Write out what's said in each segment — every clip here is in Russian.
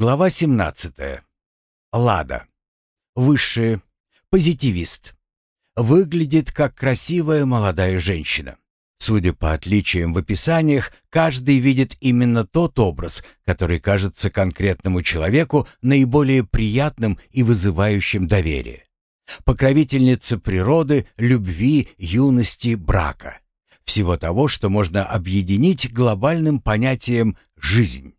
Глава 17. Лада. Высший позитивист. Выглядит как красивая молодая женщина. Судя по отличиям в описаниях, каждый видит именно тот образ, который кажется конкретному человеку наиболее приятным и вызывающим доверие. Покровительница природы, любви, юности, брака. Всего того, что можно объединить глобальным понятием «жизнь».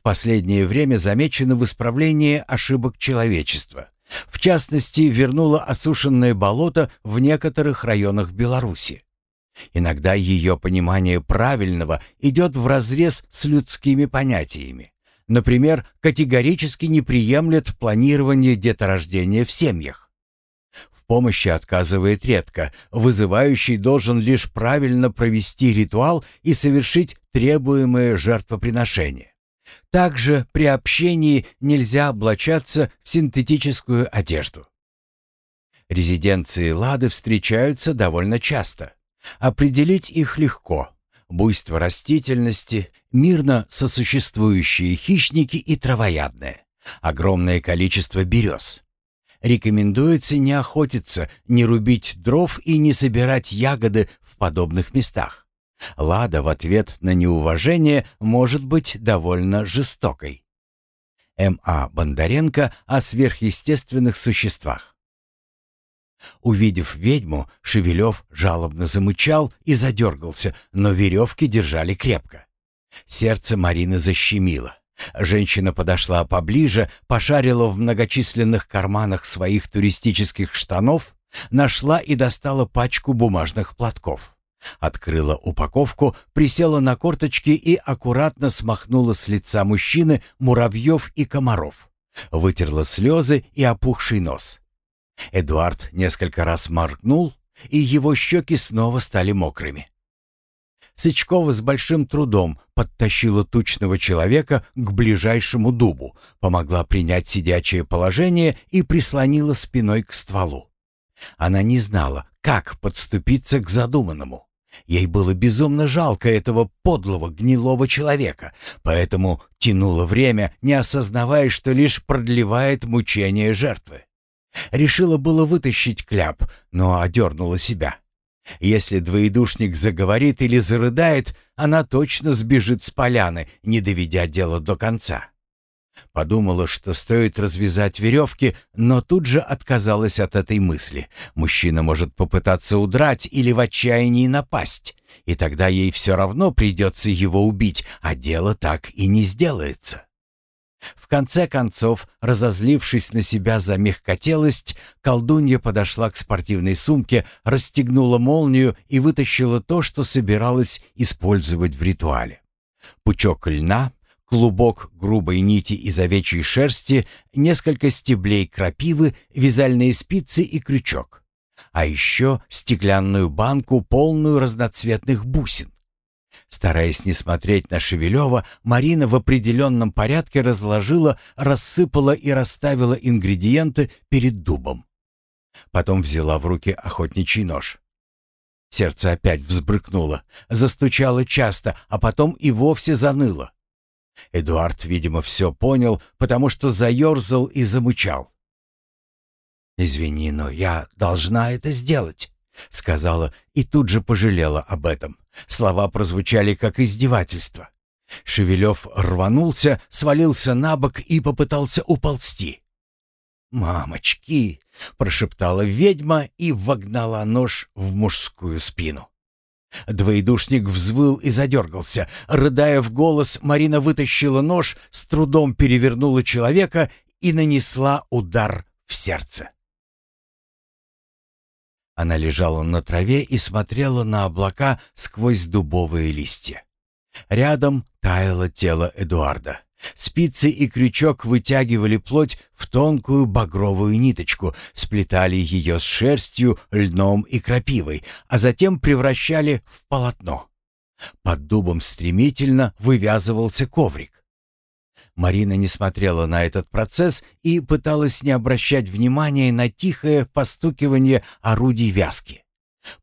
В последнее время замечено в исправлении ошибок человечества. В частности, вернуло осушенное болото в некоторых районах Беларуси. Иногда ее понимание правильного идет вразрез с людскими понятиями. Например, категорически не приемлет планирование деторождения в семьях. В помощи отказывает редко, вызывающий должен лишь правильно провести ритуал и совершить требуемое жертвоприношение. Также при общении нельзя облачаться в синтетическую одежду. Резиденции Лады встречаются довольно часто. Определить их легко. Буйство растительности, мирно сосуществующие хищники и травоядные. Огромное количество берез. Рекомендуется не охотиться, не рубить дров и не собирать ягоды в подобных местах. Лада в ответ на неуважение может быть довольно жестокой. М.А. Бондаренко о сверхъестественных существах. Увидев ведьму, Шевелев жалобно замычал и задергался, но веревки держали крепко. Сердце Марины защемило. Женщина подошла поближе, пошарила в многочисленных карманах своих туристических штанов, нашла и достала пачку бумажных платков. Открыла упаковку, присела на корточки и аккуратно смахнула с лица мужчины муравьев и комаров. Вытерла слезы и опухший нос. Эдуард несколько раз моргнул, и его щеки снова стали мокрыми. Сычкова с большим трудом подтащила тучного человека к ближайшему дубу, помогла принять сидячее положение и прислонила спиной к стволу. Она не знала, как подступиться к задуманному. Ей было безумно жалко этого подлого гнилого человека, поэтому тянуло время, не осознавая, что лишь продлевает мучение жертвы. Решила было вытащить кляп, но одернула себя. Если двоедушник заговорит или зарыдает, она точно сбежит с поляны, не доведя дело до конца. Подумала, что стоит развязать веревки, но тут же отказалась от этой мысли. Мужчина может попытаться удрать или в отчаянии напасть, и тогда ей все равно придется его убить, а дело так и не сделается. В конце концов, разозлившись на себя за мягкотелость, колдунья подошла к спортивной сумке, расстегнула молнию и вытащила то, что собиралась использовать в ритуале. Пучок льна, клубок грубой нити из овечьей шерсти, несколько стеблей крапивы, вязальные спицы и крючок. А еще стеклянную банку, полную разноцветных бусин. Стараясь не смотреть на Шевелева, Марина в определенном порядке разложила, рассыпала и расставила ингредиенты перед дубом. Потом взяла в руки охотничий нож. Сердце опять взбрыкнуло, застучало часто, а потом и вовсе заныло. Эдуард, видимо, все понял, потому что заерзал и замычал. «Извини, но я должна это сделать», — сказала и тут же пожалела об этом. Слова прозвучали как издевательство. Шевелев рванулся, свалился на бок и попытался уползти. «Мамочки!» — прошептала ведьма и вогнала нож в мужскую спину. Двоедушник взвыл и задергался. Рыдая в голос, Марина вытащила нож, с трудом перевернула человека и нанесла удар в сердце. Она лежала на траве и смотрела на облака сквозь дубовые листья. Рядом таяло тело Эдуарда. Спицы и крючок вытягивали плоть в тонкую багровую ниточку, сплетали ее с шерстью, льном и крапивой, а затем превращали в полотно. Под дубом стремительно вывязывался коврик. Марина не смотрела на этот процесс и пыталась не обращать внимания на тихое постукивание орудий вязки.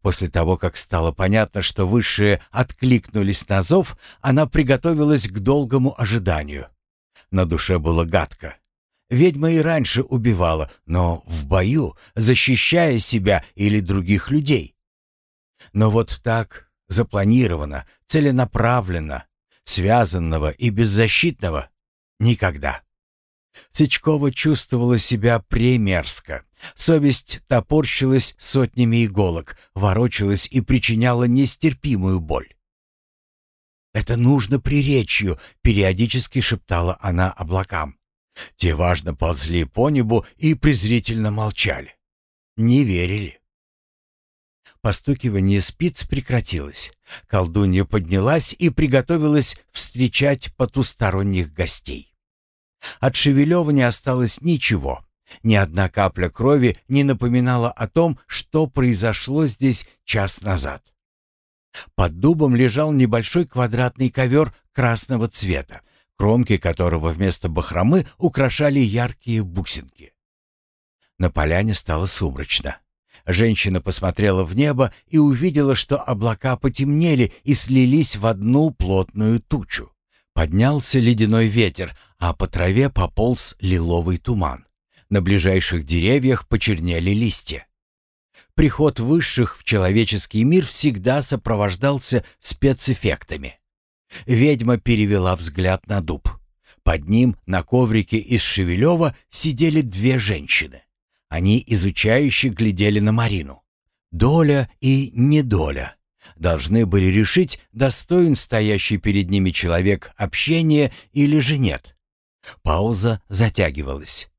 После того, как стало понятно, что высшие откликнулись на зов, она приготовилась к долгому ожиданию. На душе было гадко. Ведьма и раньше убивала, но в бою, защищая себя или других людей. Но вот так, запланированно, целенаправленно, связанного и беззащитного — никогда. Сычкова чувствовала себя премерзко. Совесть топорщилась сотнями иголок, ворочалась и причиняла нестерпимую боль. «Это нужно приречью», — периодически шептала она облакам. Те важно ползли по небу и презрительно молчали. Не верили. Постукивание спиц прекратилось. Колдунья поднялась и приготовилась встречать потусторонних гостей. От Шевелева не осталось ничего. Ни одна капля крови не напоминала о том, что произошло здесь час назад. Под дубом лежал небольшой квадратный ковер красного цвета, кромки которого вместо бахромы украшали яркие бусинки. На поляне стало сумрачно. Женщина посмотрела в небо и увидела, что облака потемнели и слились в одну плотную тучу. Поднялся ледяной ветер, а по траве пополз лиловый туман. На ближайших деревьях почернели листья. Приход высших в человеческий мир всегда сопровождался спецэффектами. Ведьма перевела взгляд на дуб. Под ним на коврике из Шевелева сидели две женщины. Они изучающе глядели на Марину. Доля и недоля должны были решить, достоин стоящий перед ними человек общения или же нет. Пауза затягивалась.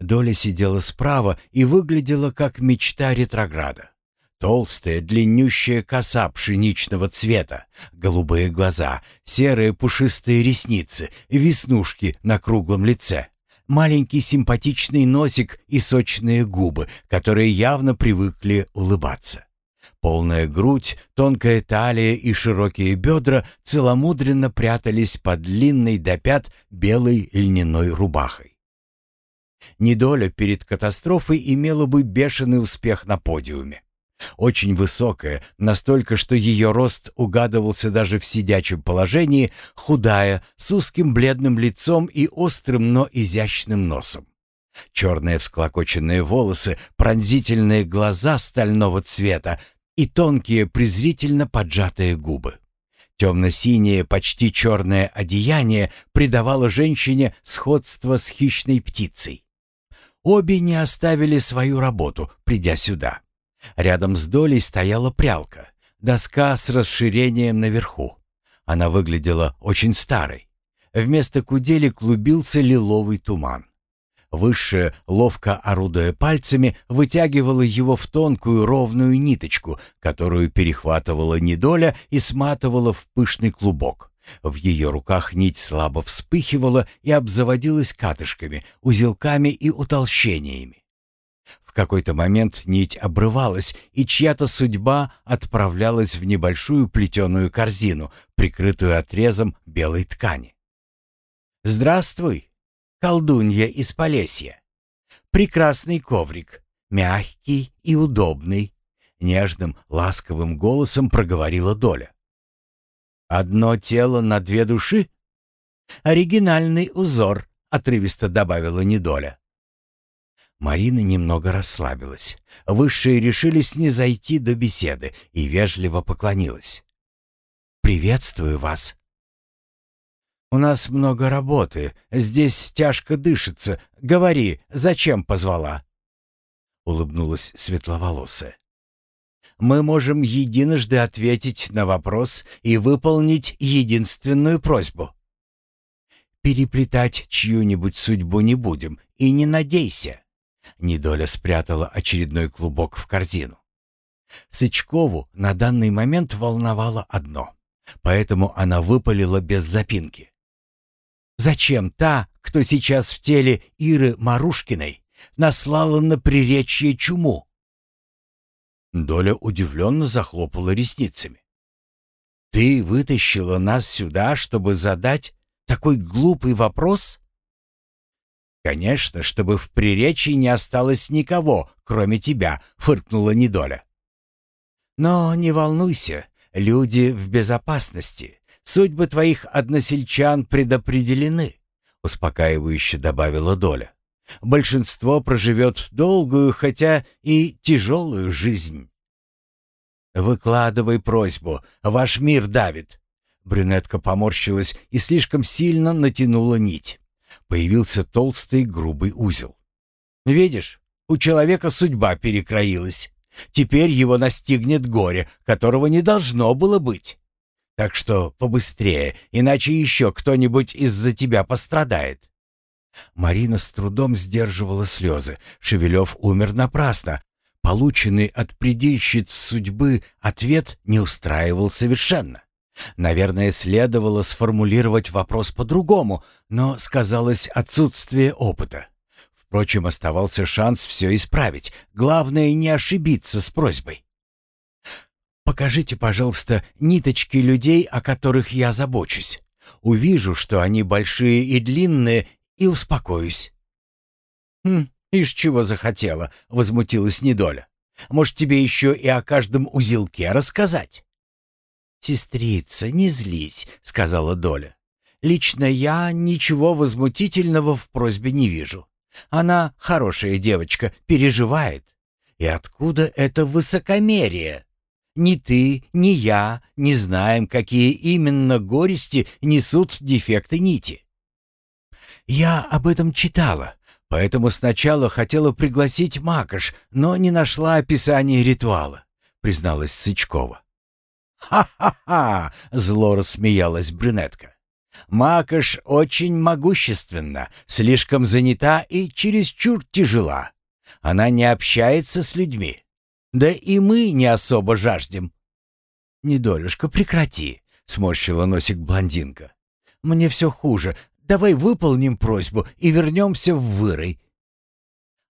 Доля сидела справа и выглядела как мечта ретрограда. Толстая, длиннющая коса пшеничного цвета, голубые глаза, серые пушистые ресницы, веснушки на круглом лице, маленький симпатичный носик и сочные губы, которые явно привыкли улыбаться. Полная грудь, тонкая талия и широкие бедра целомудренно прятались под длинной до пят белой льняной рубахой. Недоля перед катастрофой имела бы бешеный успех на подиуме. Очень высокая, настолько, что ее рост угадывался даже в сидячем положении, худая, с узким бледным лицом и острым, но изящным носом. Черные всклокоченные волосы, пронзительные глаза стального цвета и тонкие, презрительно поджатые губы. Темно-синее, почти черное одеяние придавало женщине сходство с хищной птицей. Обе не оставили свою работу, придя сюда. Рядом с долей стояла прялка, доска с расширением наверху. Она выглядела очень старой. Вместо кудели клубился лиловый туман. Высшая, ловко орудуя пальцами, вытягивала его в тонкую ровную ниточку, которую перехватывала недоля и сматывала в пышный клубок. В ее руках нить слабо вспыхивала и обзаводилась катышками, узелками и утолщениями какой-то момент нить обрывалась, и чья-то судьба отправлялась в небольшую плетеную корзину, прикрытую отрезом белой ткани. «Здравствуй, колдунья из Полесья! Прекрасный коврик, мягкий и удобный», — нежным, ласковым голосом проговорила Доля. «Одно тело на две души?» «Оригинальный узор», — отрывисто добавила Недоля. Марина немного расслабилась. Высшие решили снизойти до беседы и вежливо поклонилась. «Приветствую вас». «У нас много работы. Здесь тяжко дышится. Говори, зачем позвала?» Улыбнулась светловолосая. «Мы можем единожды ответить на вопрос и выполнить единственную просьбу. Переплетать чью-нибудь судьбу не будем, и не надейся. Недоля спрятала очередной клубок в корзину. Сычкову на данный момент волновало одно, поэтому она выпалила без запинки. «Зачем та, кто сейчас в теле Иры Марушкиной, наслала на приречье чуму?» Доля удивленно захлопала ресницами. «Ты вытащила нас сюда, чтобы задать такой глупый вопрос?» «Конечно, чтобы в приречии не осталось никого, кроме тебя», — фыркнула Недоля. «Но не волнуйся, люди в безопасности. Судьбы твоих односельчан предопределены. — успокаивающе добавила Доля. «Большинство проживет долгую, хотя и тяжелую жизнь». «Выкладывай просьбу, ваш мир давит». Брюнетка поморщилась и слишком сильно натянула нить. Появился толстый грубый узел. «Видишь, у человека судьба перекроилась. Теперь его настигнет горе, которого не должно было быть. Так что побыстрее, иначе еще кто-нибудь из-за тебя пострадает». Марина с трудом сдерживала слезы. Шевелев умер напрасно. Полученный от предельщиц судьбы ответ не устраивал совершенно. Наверное, следовало сформулировать вопрос по-другому, но сказалось отсутствие опыта. Впрочем, оставался шанс все исправить. Главное, не ошибиться с просьбой. «Покажите, пожалуйста, ниточки людей, о которых я забочусь. Увижу, что они большие и длинные, и успокоюсь». «Хм, ишь чего захотела», — возмутилась Недоля. «Может, тебе еще и о каждом узелке рассказать?» «Сестрица, не злись», — сказала Доля. «Лично я ничего возмутительного в просьбе не вижу. Она хорошая девочка, переживает. И откуда это высокомерие? Ни ты, ни я не знаем, какие именно горести несут дефекты нити. Я об этом читала, поэтому сначала хотела пригласить Макаш, но не нашла описания ритуала, призналась Сычкова. «Ха-ха-ха!» — зло рассмеялась брюнетка. Макаш очень могущественна, слишком занята и чересчур тяжела. Она не общается с людьми. Да и мы не особо жаждем. «Недолюшка, прекрати», — сморщила носик блондинка. «Мне все хуже. Давай выполним просьбу и вернемся в вырой».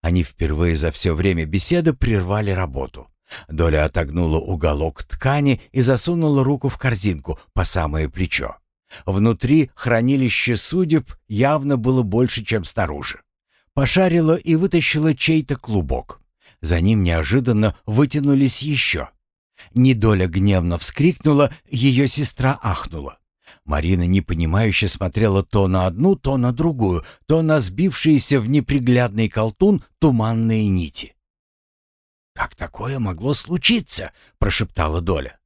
Они впервые за все время беседы прервали работу. Доля отогнула уголок ткани и засунула руку в корзинку по самое плечо. Внутри хранилище судеб явно было больше, чем снаружи. Пошарила и вытащила чей-то клубок. За ним неожиданно вытянулись еще. Недоля гневно вскрикнула, ее сестра ахнула. Марина непонимающе смотрела то на одну, то на другую, то на сбившиеся в неприглядный колтун туманные нити. «Как такое могло случиться?» — прошептала Доля.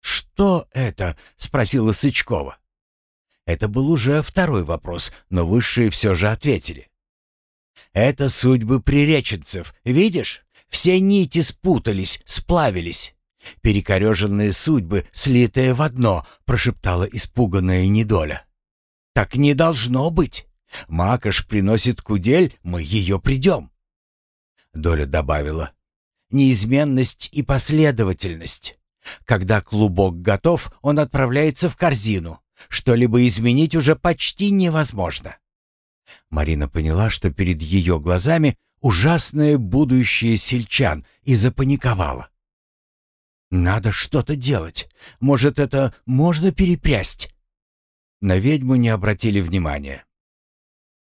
«Что это?» — спросила Сычкова. Это был уже второй вопрос, но высшие все же ответили. «Это судьбы приреченцев, видишь? Все нити спутались, сплавились. Перекореженные судьбы, слитые в одно», — прошептала испуганная недоля. «Так не должно быть. Макаш приносит кудель, мы ее придем». Доля добавила. «Неизменность и последовательность. Когда клубок готов, он отправляется в корзину. Что-либо изменить уже почти невозможно. Марина поняла, что перед ее глазами ужасное будущее сельчан и запаниковала. «Надо что-то делать. Может, это можно перепрясть?» На ведьму не обратили внимания.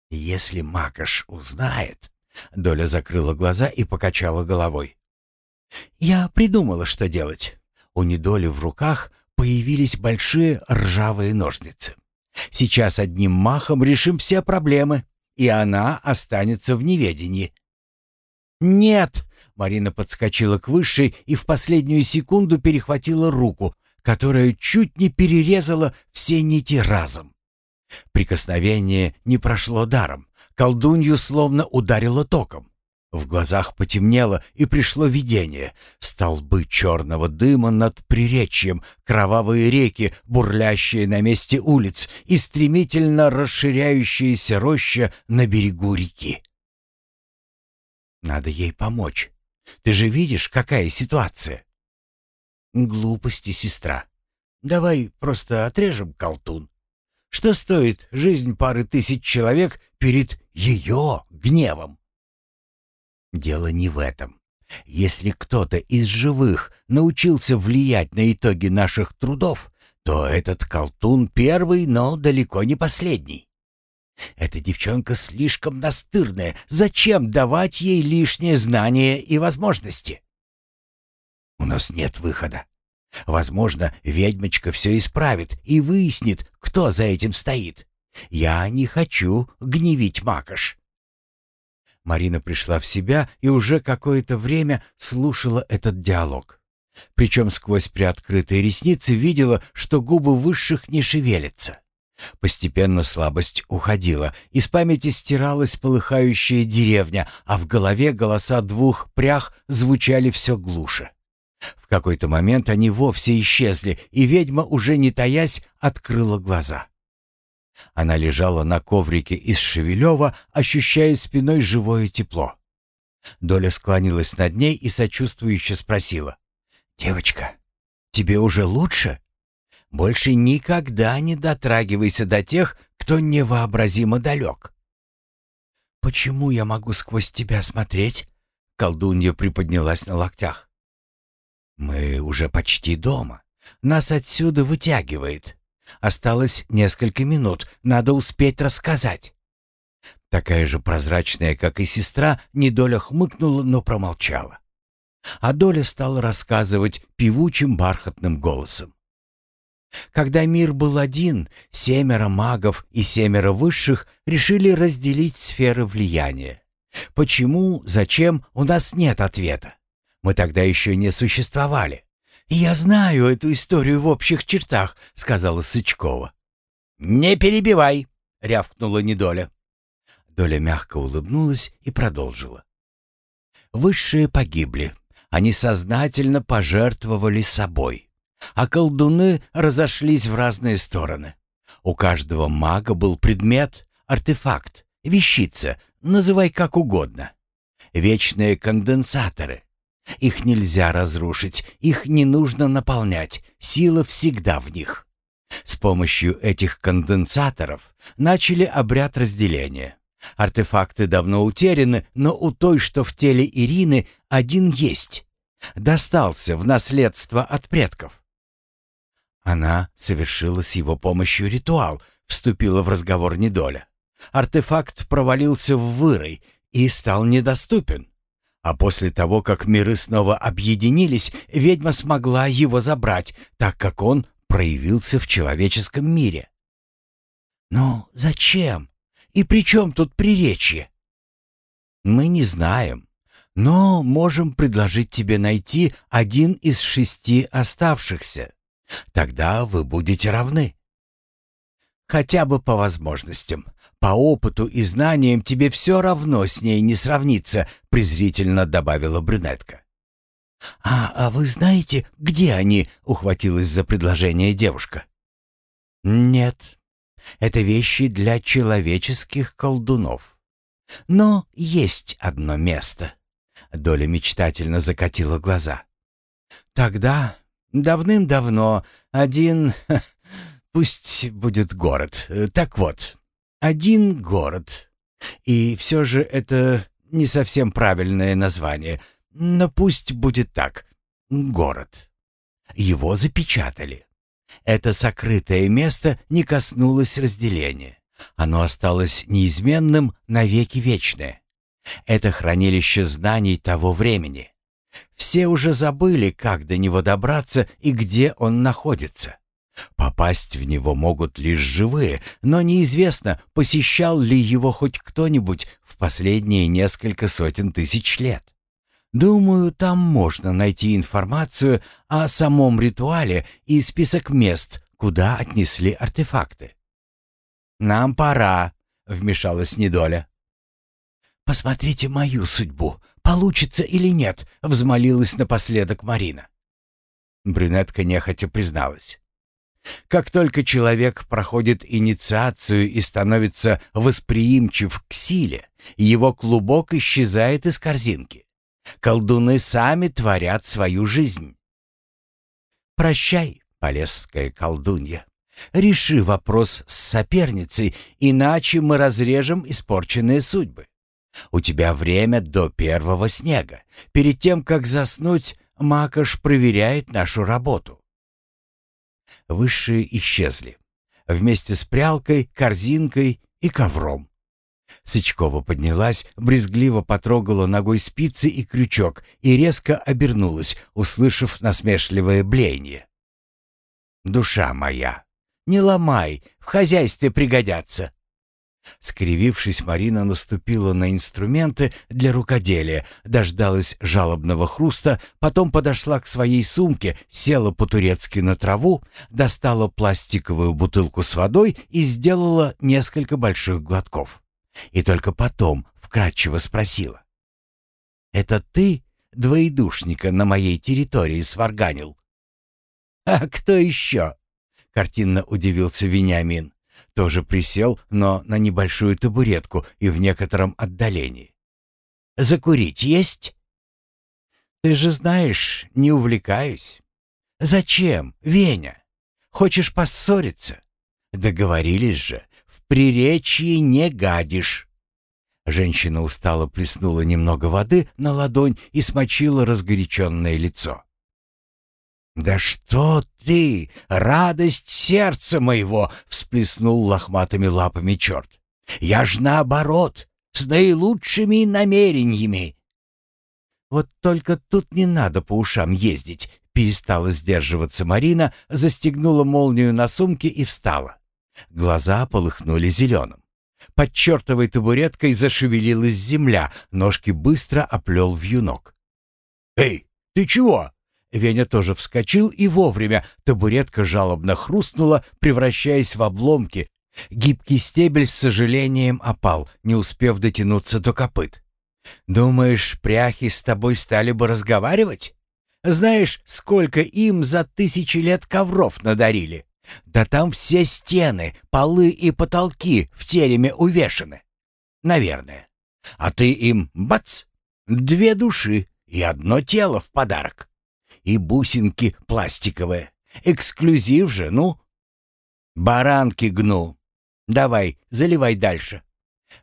«Если Макаш узнает...» Доля закрыла глаза и покачала головой. «Я придумала, что делать. У Недоли в руках появились большие ржавые ножницы. Сейчас одним махом решим все проблемы, и она останется в неведении. «Нет!» — Марина подскочила к высшей и в последнюю секунду перехватила руку, которая чуть не перерезала все нити разом. Прикосновение не прошло даром. Колдунью словно ударило током. В глазах потемнело, и пришло видение. Столбы черного дыма над приречьем, кровавые реки, бурлящие на месте улиц и стремительно расширяющаяся роща на берегу реки. Надо ей помочь. Ты же видишь, какая ситуация. Глупости, сестра. Давай просто отрежем колтун. Что стоит жизнь пары тысяч человек перед ее гневом? Дело не в этом. Если кто-то из живых научился влиять на итоги наших трудов, то этот колтун первый, но далеко не последний. Эта девчонка слишком настырная. Зачем давать ей лишние знания и возможности? У нас нет выхода. Возможно, ведьмочка все исправит и выяснит, кто за этим стоит. Я не хочу гневить Макаш». Марина пришла в себя и уже какое-то время слушала этот диалог. Причем сквозь приоткрытые ресницы видела, что губы высших не шевелятся. Постепенно слабость уходила, из памяти стиралась полыхающая деревня, а в голове голоса двух прях звучали все глуше. В какой-то момент они вовсе исчезли, и ведьма, уже не таясь, открыла глаза. Она лежала на коврике из Шевелева, ощущая спиной живое тепло. Доля склонилась над ней и сочувствующе спросила. «Девочка, тебе уже лучше? Больше никогда не дотрагивайся до тех, кто невообразимо далек». «Почему я могу сквозь тебя смотреть?» Колдунья приподнялась на локтях. «Мы уже почти дома. Нас отсюда вытягивает. Осталось несколько минут, надо успеть рассказать». Такая же прозрачная, как и сестра, недоля хмыкнула, но промолчала. А Доля стала рассказывать певучим бархатным голосом. Когда мир был один, семеро магов и семеро высших решили разделить сферы влияния. Почему, зачем, у нас нет ответа. Мы тогда еще не существовали. «Я знаю эту историю в общих чертах», — сказала Сычкова. «Не перебивай», — рявкнула Недоля. Доля мягко улыбнулась и продолжила. Высшие погибли. Они сознательно пожертвовали собой. А колдуны разошлись в разные стороны. У каждого мага был предмет, артефакт, вещица, называй как угодно. Вечные конденсаторы, их нельзя разрушить, их не нужно наполнять, сила всегда в них. С помощью этих конденсаторов начали обряд разделения. Артефакты давно утеряны, но у той, что в теле Ирины, один есть. Достался в наследство от предков. Она совершила с его помощью ритуал, вступила в разговор недоля. Артефакт провалился в вырой и стал недоступен. А после того, как миры снова объединились, ведьма смогла его забрать, так как он проявился в человеческом мире. Но зачем? И при чем тут приречье? Мы не знаем, но можем предложить тебе найти один из шести оставшихся. Тогда вы будете равны. Хотя бы по возможностям. По опыту и знаниям тебе все равно с ней не сравниться», — презрительно добавила брюнетка. «А, а вы знаете, где они?» — ухватилась за предложение девушка. «Нет, это вещи для человеческих колдунов. Но есть одно место». Доля мечтательно закатила глаза. «Тогда, давным-давно, один... Пусть будет город. Так вот, один город. И все же это не совсем правильное название, но пусть будет так. Город. Его запечатали. Это сокрытое место не коснулось разделения. Оно осталось неизменным навеки вечное. Это хранилище знаний того времени. Все уже забыли, как до него добраться и где он находится. Попасть в него могут лишь живые, но неизвестно, посещал ли его хоть кто-нибудь в последние несколько сотен тысяч лет. Думаю, там можно найти информацию о самом ритуале и список мест, куда отнесли артефакты. «Нам пора», — вмешалась Недоля. «Посмотрите мою судьбу, получится или нет», — взмолилась напоследок Марина. Брюнетка нехотя призналась. Как только человек проходит инициацию и становится восприимчив к силе, его клубок исчезает из корзинки. Колдуны сами творят свою жизнь. Прощай, полесская колдунья. Реши вопрос с соперницей, иначе мы разрежем испорченные судьбы. У тебя время до первого снега. Перед тем, как заснуть, Макаш проверяет нашу работу. Высшие исчезли. Вместе с прялкой, корзинкой и ковром. Сычкова поднялась, брезгливо потрогала ногой спицы и крючок и резко обернулась, услышав насмешливое блеяние. «Душа моя, Не ломай, в хозяйстве пригодятся». Скривившись, Марина наступила на инструменты для рукоделия, дождалась жалобного хруста, потом подошла к своей сумке, села по-турецки на траву, достала пластиковую бутылку с водой и сделала несколько больших глотков. И только потом вкратчиво спросила. «Это ты двоедушника на моей территории сварганил?» «А кто еще?» — картинно удивился Вениамин. Тоже присел, но на небольшую табуретку и в некотором отдалении. «Закурить есть?» «Ты же знаешь, не увлекаюсь». «Зачем, Веня? Хочешь поссориться?» «Договорились же, в приречье не гадишь». Женщина устало плеснула немного воды на ладонь и смочила разгоряченное лицо. «Да что ты, радость сердца моего!» — всплеснул лохматыми лапами черт. «Я ж наоборот, с наилучшими намерениями!» «Вот только тут не надо по ушам ездить», — перестала сдерживаться Марина, застегнула молнию на сумке и встала. Глаза полыхнули зеленым. Под чертовой табуреткой зашевелилась земля, ножки быстро оплел вьюнок. «Эй, ты чего?» Веня тоже вскочил и вовремя. Табуретка жалобно хрустнула, превращаясь в обломки. Гибкий стебель с сожалением опал, не успев дотянуться до копыт. «Думаешь, пряхи с тобой стали бы разговаривать? Знаешь, сколько им за тысячи лет ковров надарили? Да там все стены, полы и потолки в тереме увешаны. Наверное. А ты им, бац, две души и одно тело в подарок и бусинки пластиковые. Эксклюзив же, ну. Баранки гну. Давай, заливай дальше.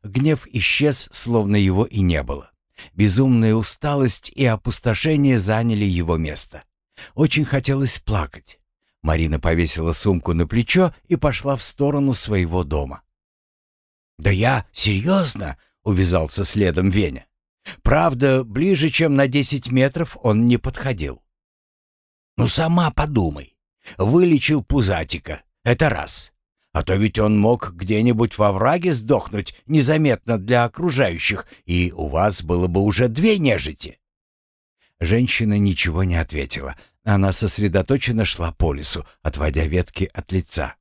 Гнев исчез, словно его и не было. Безумная усталость и опустошение заняли его место. Очень хотелось плакать. Марина повесила сумку на плечо и пошла в сторону своего дома. «Да я серьезно?» — увязался следом Веня. Правда, ближе, чем на десять метров он не подходил. Ну сама подумай. Вылечил пузатика. Это раз. А то ведь он мог где-нибудь во враге сдохнуть незаметно для окружающих, и у вас было бы уже две нежити. Женщина ничего не ответила. Она сосредоточенно шла по лесу, отводя ветки от лица.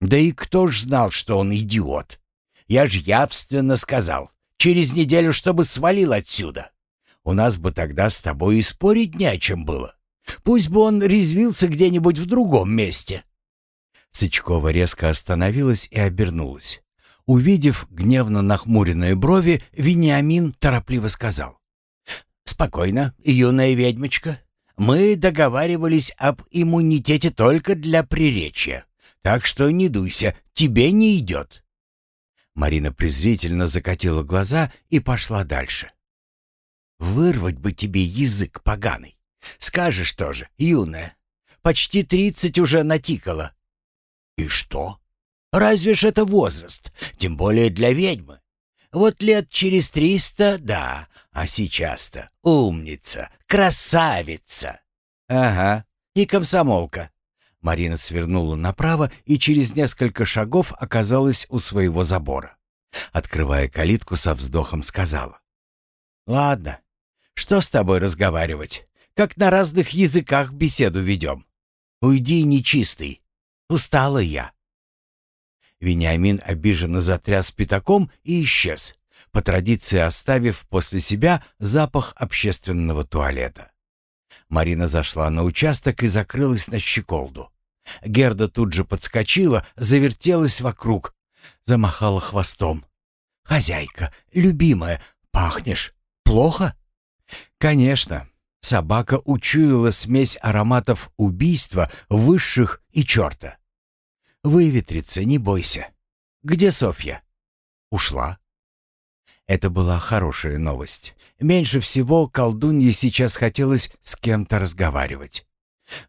«Да и кто ж знал, что он идиот? Я ж явственно сказал, через неделю, чтобы свалил отсюда. У нас бы тогда с тобой и спорить не о чем было. Пусть бы он резвился где-нибудь в другом месте. Сычкова резко остановилась и обернулась. Увидев гневно нахмуренные брови, Вениамин торопливо сказал. «Спокойно, юная ведьмочка. Мы договаривались об иммунитете только для приречья. Так что не дуйся, тебе не идет». Марина презрительно закатила глаза и пошла дальше. «Вырвать бы тебе язык поганый. Скажешь тоже, юная. Почти тридцать уже натикало. И что? Разве ж это возраст, тем более для ведьмы? Вот лет через триста, да, а сейчас-то умница, красавица. Ага, и комсомолка. Марина свернула направо и через несколько шагов оказалась у своего забора. Открывая калитку со вздохом, сказала. «Ладно, что с тобой разговаривать? Как на разных языках беседу ведем. Уйди, нечистый. Устала я». Вениамин обиженно затряс пятаком и исчез, по традиции оставив после себя запах общественного туалета. Марина зашла на участок и закрылась на щеколду. Герда тут же подскочила, завертелась вокруг, замахала хвостом. «Хозяйка, любимая, пахнешь. Плохо?» «Конечно. Собака учуяла смесь ароматов убийства, высших и черта. «Выветрится, не бойся. Где Софья?» «Ушла». Это была хорошая новость. Меньше всего колдунье сейчас хотелось с кем-то разговаривать.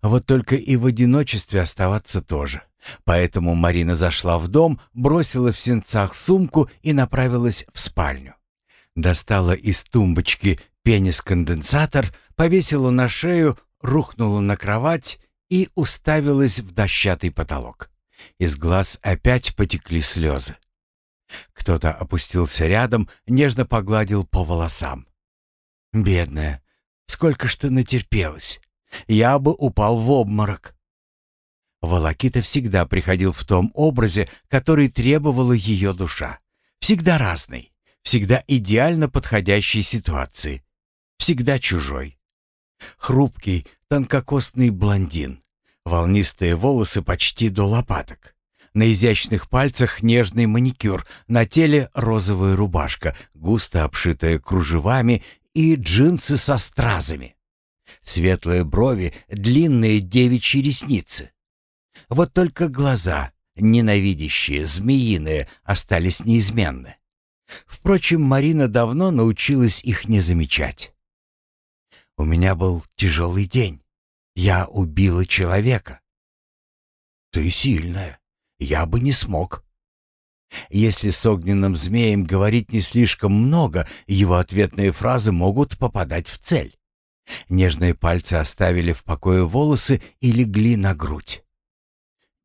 Вот только и в одиночестве оставаться тоже. Поэтому Марина зашла в дом, бросила в сенцах сумку и направилась в спальню. Достала из тумбочки пенис-конденсатор, повесила на шею, рухнула на кровать и уставилась в дощатый потолок. Из глаз опять потекли слезы. Кто-то опустился рядом, нежно погладил по волосам. «Бедная, сколько ж ты натерпелась! Я бы упал в обморок!» Волокита всегда приходил в том образе, который требовала ее душа. Всегда разный, всегда идеально подходящей ситуации, всегда чужой. Хрупкий, тонкокостный блондин, волнистые волосы почти до лопаток. На изящных пальцах нежный маникюр, на теле розовая рубашка, густо обшитая кружевами и джинсы со стразами. Светлые брови, длинные девичьи ресницы. Вот только глаза, ненавидящие, змеиные, остались неизменны. Впрочем, Марина давно научилась их не замечать. «У меня был тяжелый день. Я убила человека». «Ты сильная. Я бы не смог». Если с огненным змеем говорить не слишком много, его ответные фразы могут попадать в цель. Нежные пальцы оставили в покое волосы и легли на грудь.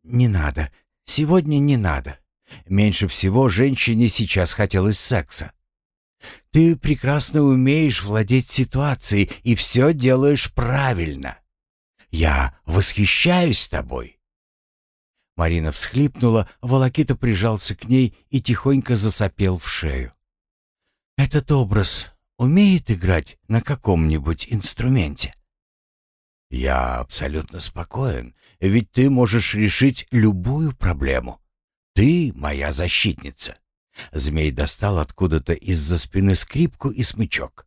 «Не надо. Сегодня не надо. Меньше всего женщине сейчас хотелось секса. Ты прекрасно умеешь владеть ситуацией и все делаешь правильно. Я восхищаюсь тобой». Марина всхлипнула, Волокита прижался к ней и тихонько засопел в шею. «Этот образ умеет играть на каком-нибудь инструменте?» «Я абсолютно спокоен, ведь ты можешь решить любую проблему. Ты моя защитница». Змей достал откуда-то из-за спины скрипку и смычок.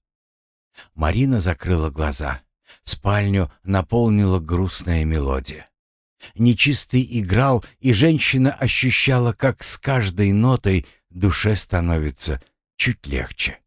Марина закрыла глаза. Спальню наполнила грустная мелодия. Нечистый играл, и женщина ощущала, как с каждой нотой душе становится чуть легче.